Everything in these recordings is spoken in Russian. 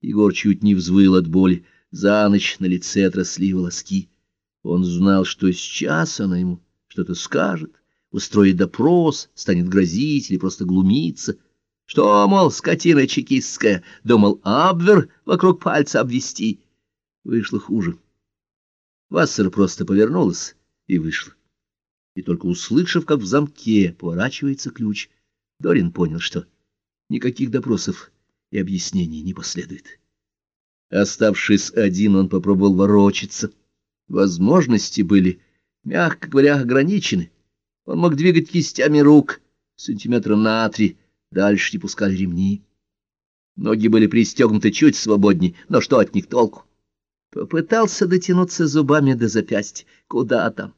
Егор чуть не взвыл от боли. За ночь на лице отросли волоски. Он знал, что сейчас она ему что-то скажет, устроит допрос, станет грозить или просто глумиться. Что, мол, скотина чекистская, думал Абвер вокруг пальца обвести. Вышло хуже. Вассер просто повернулась и вышла. И только услышав, как в замке поворачивается ключ, Дорин понял, что никаких допросов и объяснений не последует. Оставшись один, он попробовал ворочаться. Возможности были, мягко говоря, ограничены. Он мог двигать кистями рук сантиметра на три, дальше не пускали ремни. Ноги были пристегнуты чуть свободнее, но что от них толку? Попытался дотянуться зубами до запястья. Куда там?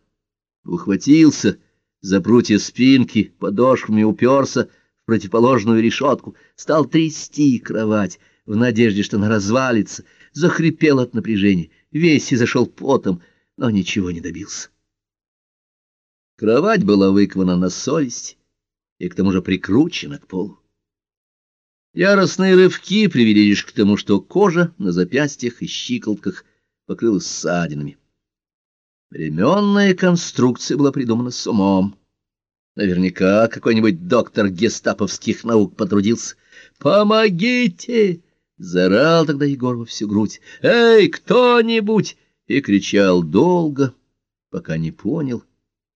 Ухватился за прутья спинки, подошвами уперся противоположную решетку, стал трясти кровать в надежде, что она развалится, захрипел от напряжения, весь и зашел потом, но ничего не добился. Кровать была выкована на совесть и к тому же прикручена к полу. Яростные рывки привели лишь к тому, что кожа на запястьях и щиколотках покрылась ссадинами. Ременная конструкция была придумана с умом. Наверняка какой-нибудь доктор гестаповских наук потрудился. «Помогите!» — заорал тогда Егор во всю грудь. «Эй, кто-нибудь!» И кричал долго, пока не понял.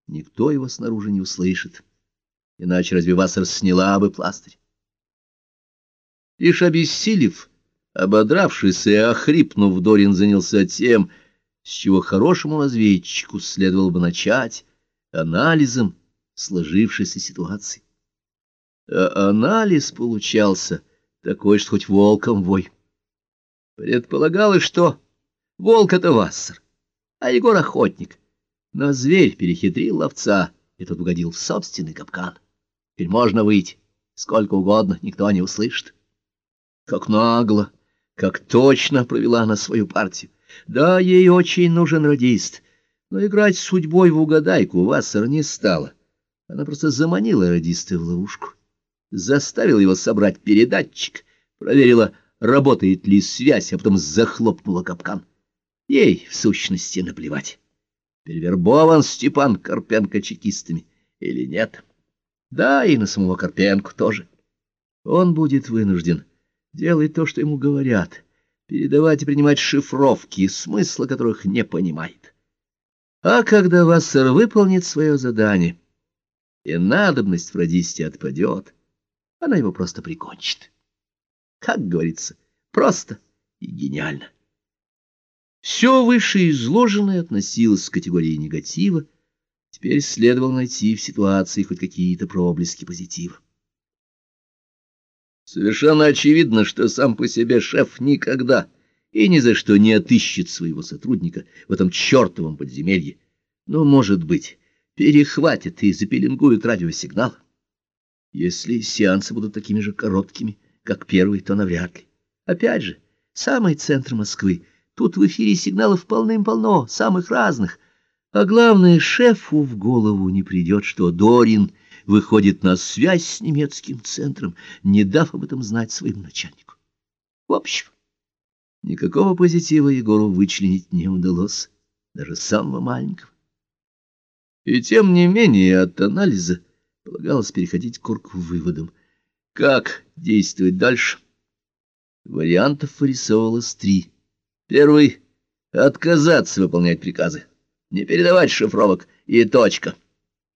Никто его снаружи не услышит. Иначе разве Вассер сняла бы пластырь? Лишь обессилев, ободравшись и охрипнув, Дорин занялся тем, с чего хорошему разведчику следовало бы начать, анализом сложившейся ситуации. А анализ получался такой, что хоть волком вой. Предполагалось, что волк — это Вассер, а Егор — охотник. Но зверь перехитрил ловца, и тот угодил в собственный капкан. Теперь можно выйти сколько угодно, никто не услышит. Как нагло, как точно провела она свою партию. Да, ей очень нужен радист, но играть с судьбой в угадайку Вассер не стала. Она просто заманила радиста в ловушку, заставила его собрать передатчик, проверила, работает ли связь, а потом захлопнула капкан. Ей, в сущности, наплевать, перевербован Степан Карпенко чекистами или нет. Да, и на самого Карпенко тоже. Он будет вынужден делать то, что ему говорят, передавать и принимать шифровки, смысла которых не понимает. А когда Вассер выполнит свое задание, и надобность в радисте отпадет, она его просто прикончит. Как говорится, просто и гениально. Все вышеизложенное относилось к категории негатива, теперь следовало найти в ситуации хоть какие-то проблески позитива. Совершенно очевидно, что сам по себе шеф никогда и ни за что не отыщет своего сотрудника в этом чертовом подземелье. Но, может быть, перехватит и запеленгует радиосигнал. Если сеансы будут такими же короткими, как первый, то навряд ли. Опять же, самый центр Москвы. Тут в эфире сигналов полным-полно, самых разных. А главное, шефу в голову не придет, что Дорин — выходит на связь с немецким центром, не дав об этом знать своему начальнику. В общем, никакого позитива Егору вычленить не удалось, даже самого маленького. И тем не менее от анализа полагалось переходить к выводам. Как действовать дальше? Вариантов вырисовывалось три. Первый — отказаться выполнять приказы, не передавать шифровок и точка —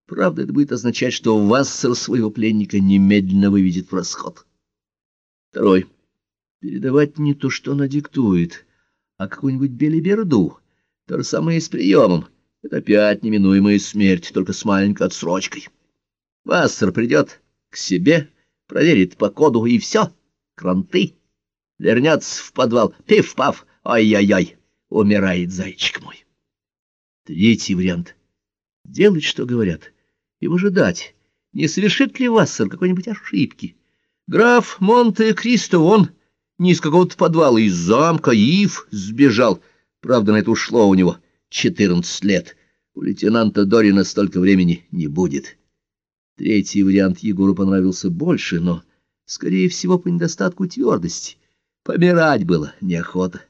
Правда, это будет означать, что Вассер своего пленника немедленно выведет в расход. Второй. Передавать не то, что она диктует, а какую-нибудь белиберду. То же самое и с приемом. Это опять неминуемая смерть, только с маленькой отсрочкой. Вассер придет к себе, проверит по коду, и все. Кранты. Вернется в подвал. Пиф-паф. Ай-яй-яй. Умирает зайчик мой. Третий вариант. Делать, что говорят и выжидать, не совершит ли Вассер какой-нибудь ошибки. Граф Монте-Кристо, он не из какого-то подвала, из замка, Ив сбежал. Правда, на это ушло у него четырнадцать лет. У лейтенанта Дорина столько времени не будет. Третий вариант Егору понравился больше, но, скорее всего, по недостатку твердости. Помирать было неохота.